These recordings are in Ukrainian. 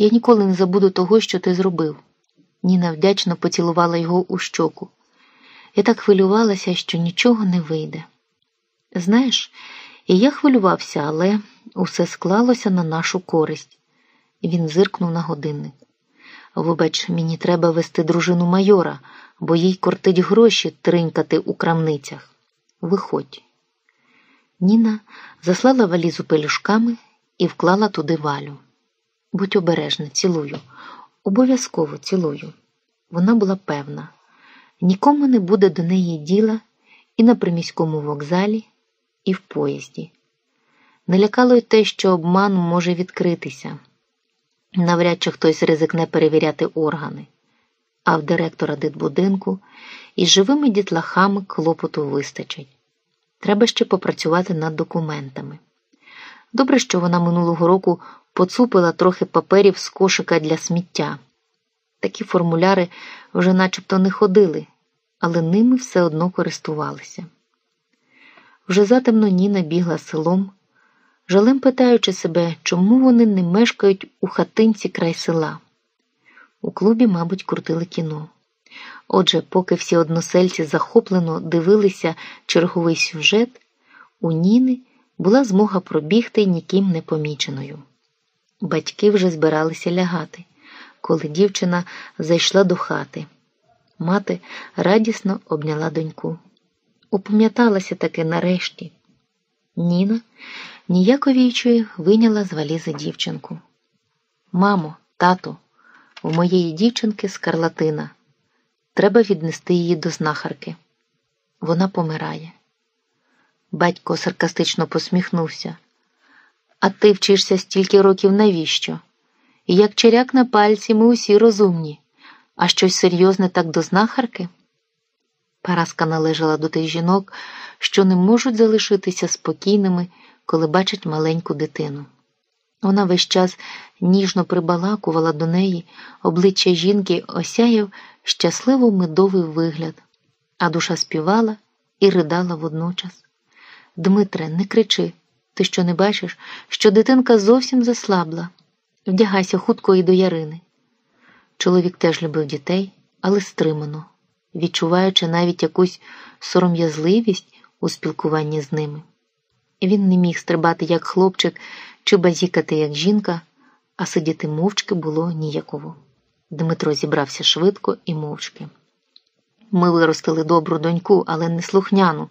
Я ніколи не забуду того, що ти зробив. Ніна вдячно поцілувала його у щоку. Я так хвилювалася, що нічого не вийде. Знаєш, і я хвилювався, але усе склалося на нашу користь. Він зиркнув на годинник. Вибач, мені треба вести дружину майора, бо їй кортить гроші тринькати у крамницях. Виходь. Ніна заслала валізу пелюшками і вклала туди валю. Будь обережна, цілую, обов'язково цілую. Вона була певна, нікому не буде до неї діла і на приміському вокзалі, і в поїзді. Не лякало й те, що обман може відкритися. Навряд чи хтось ризикне перевіряти органи, а в директора дитбудинку із живими дітлахами клопоту вистачить. Треба ще попрацювати над документами. Добре, що вона минулого року поцупила трохи паперів з кошика для сміття. Такі формуляри вже начебто не ходили, але ними все одно користувалися. Вже затемно Ніна бігла селом, жалем питаючи себе, чому вони не мешкають у хатинці край села. У клубі, мабуть, крутили кіно. Отже, поки всі односельці захоплено дивилися черговий сюжет, у Ніни була змога пробігти ніким не поміченою. Батьки вже збиралися лягати, коли дівчина зайшла до хати. Мати радісно обняла доньку. Упам'яталася таки нарешті. Ніна, ніяковіючи, виняла з валізи дівчинку. Мамо, тату, у моєї дівчинки скарлатина. Треба віднести її до знахарки. Вона помирає. Батько саркастично посміхнувся. А ти вчишся стільки років навіщо? І як черяк на пальці, ми усі розумні, а щось серйозне так до знахарки? Параска належала до тих жінок, що не можуть залишитися спокійними, коли бачать маленьку дитину. Вона весь час ніжно прибалакувала до неї, обличчя жінки осяяв щасливо медовий вигляд, а душа співала і ридала водночас. Дмитре, не кричи, ти що не бачиш, що дитинка зовсім заслабла. Вдягайся хутко і до Ярини. Чоловік теж любив дітей, але стримано, відчуваючи навіть якусь сором'язливість у спілкуванні з ними. Він не міг стрибати як хлопчик чи базікати як жінка, а сидіти мовчки було ніяково. Дмитро зібрався швидко і мовчки. Ми виростили добру доньку, але не слухняну,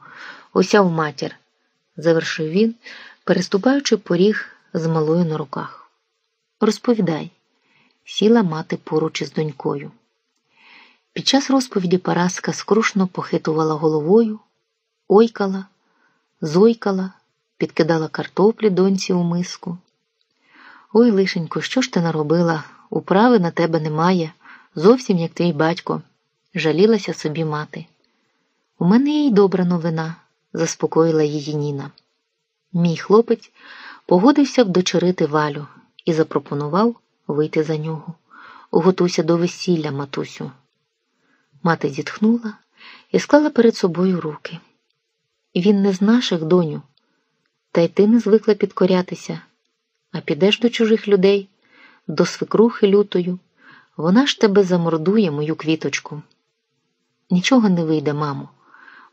осяв матір, завершив він, переступаючи поріг з малою на руках. Розповідай, сіла мати поруч із донькою. Під час розповіді Параска скрушно похитувала головою, ойкала, зойкала, підкидала картоплі доньці у миску. Ой, лишенько, що ж ти наробила? Управи на тебе немає, зовсім як твій батько, жалілася собі мати. У мене є й добра новина, заспокоїла її Ніна. Мій хлопець погодився вдочерити валю і запропонував вийти за нього. Готуйся до весілля, матусю. Мати зітхнула і склала перед собою руки. Він не з наших, доню, та й ти не звикла підкорятися, а підеш до чужих людей, до свекрухи лютою, вона ж тебе замордує, мою квіточку. Нічого не вийде, мамо.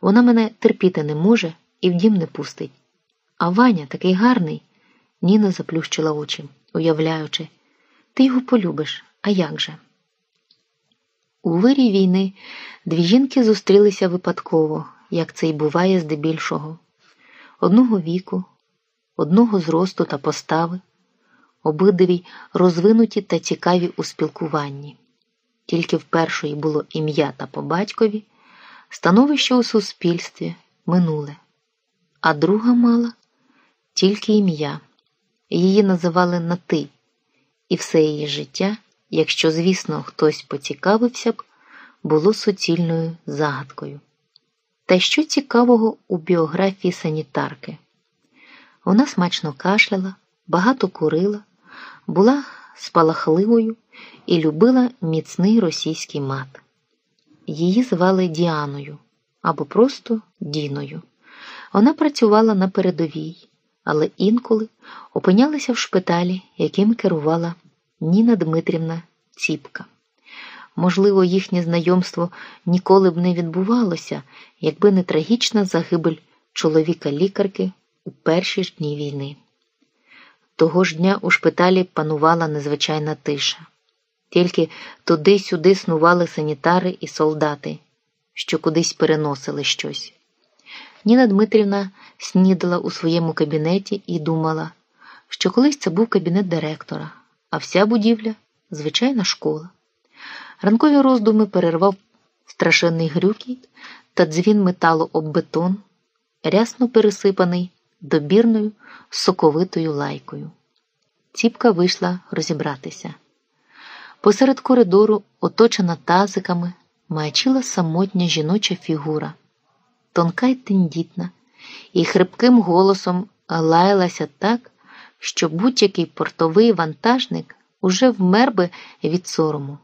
Вона мене терпіти не може і в дім не пустить. А Ваня такий гарний, Ніна заплющила очі, уявляючи, ти його полюбиш, а як же? У вирі війни дві жінки зустрілися випадково, як це й буває здебільшого, одного віку, одного зросту та постави, обидві розвинуті та цікаві у спілкуванні. Тільки в першої було ім'я та по батькові, становище у суспільстві минуле, а друга мала тільки ім'я. Її називали на ти, і все її життя, якщо, звісно, хтось поцікавився б, було суцільною загадкою. Та що цікавого у біографії санітарки? Вона смачно кашляла, багато курила, була спалахливою і любила міцний російський мат. Її звали Діаною або просто Діною. Вона працювала на передовій, але інколи опинялася в шпиталі, яким керувала Ніна Дмитрівна Ціпка. Можливо, їхнє знайомство ніколи б не відбувалося, якби не трагічна загибель чоловіка-лікарки у перші ж дні війни. Того ж дня у шпиталі панувала незвичайна тиша. Тільки туди-сюди снували санітари і солдати, що кудись переносили щось. Ніна Дмитрівна снідала у своєму кабінеті і думала, що колись це був кабінет директора, а вся будівля звичайна школа. Ранкові роздуми перервав страшенний грюкіт та дзвін металу об бетон, рясно пересипаний добірною соковитою лайкою. Ціпка вийшла розібратися. Посеред коридору, оточена тазиками, маячила самотня жіноча фігура, тонка й тендітна, і хрипким голосом лаялася так, що будь-який портовий вантажник уже вмер би від сорому.